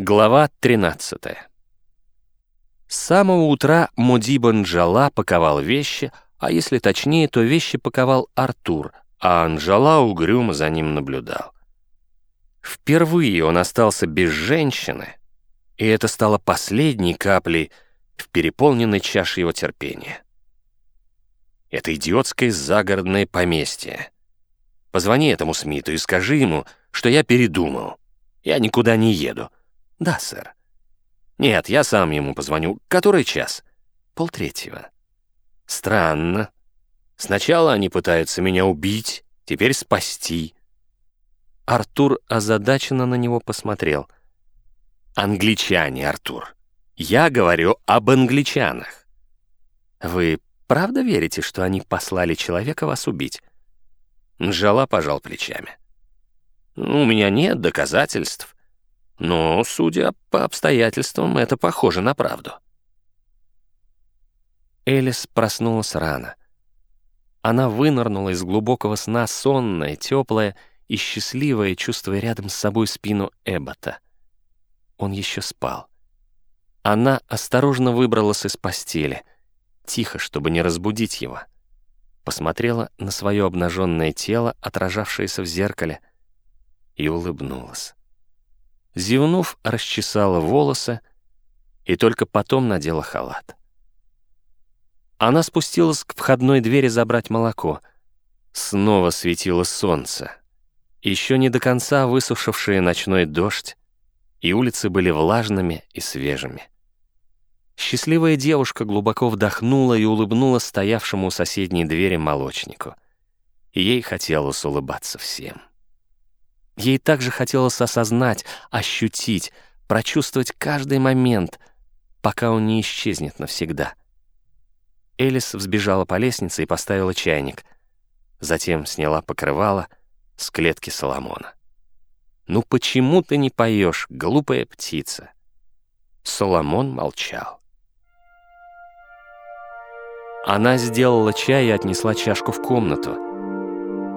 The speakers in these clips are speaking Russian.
Глава 13 С самого утра Мудиба Нджала паковал вещи, а если точнее, то вещи паковал Артур, а Анжала угрюмо за ним наблюдал. Впервые он остался без женщины, и это стало последней каплей в переполненной чаше его терпения. Это идиотское загородное поместье. Позвони этому Смиту и скажи ему, что я передумал. Я никуда не еду. «Да, сэр». «Нет, я сам ему позвоню. Который час?» «Полтретьего». «Странно. Сначала они пытаются меня убить, теперь спасти». Артур озадаченно на него посмотрел. «Англичане, Артур. Я говорю об англичанах. Вы правда верите, что они послали человека вас убить?» Нжала пожал плечами. «У меня нет доказательств. Но, судя по обстоятельствам, это похоже на правду. Элис проснулась рано. Она вынырнула из глубокого сна сонная, теплая и счастливая, чувствуя рядом с собой спину Эббота. Он еще спал. Она осторожно выбралась из постели, тихо, чтобы не разбудить его. Посмотрела на свое обнаженное тело, отражавшееся в зеркале, и улыбнулась. Зевнув, расчесала волосы и только потом надела халат. Она спустилась к входной двери забрать молоко. Снова светило солнце. Еще не до конца высушившие ночной дождь, и улицы были влажными и свежими. Счастливая девушка глубоко вдохнула и улыбнулась стоявшему у соседней двери молочнику. Ей хотелось улыбаться всем. Ей также хотелось осознать, ощутить, прочувствовать каждый момент, пока он не исчезнет навсегда. Элис взбежала по лестнице и поставила чайник. Затем сняла покрывало с клетки Соломона. «Ну почему ты не поешь, глупая птица?» Соломон молчал. Она сделала чай и отнесла чашку в комнату —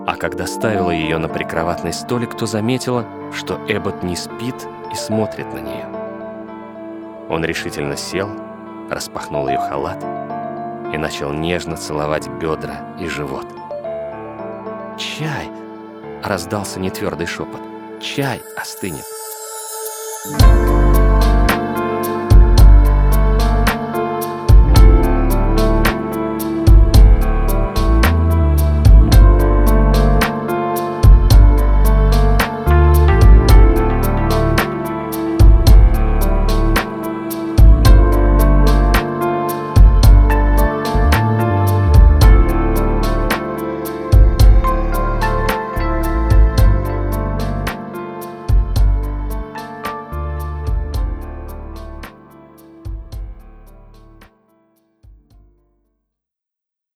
а когда ставила ее на прикроватный столик, то заметила, что Эббот не спит и смотрит на нее. Он решительно сел, распахнул ее халат и начал нежно целовать бедра и живот. «Чай!» — раздался нетвердый шепот. «Чай остынет!» Thank you.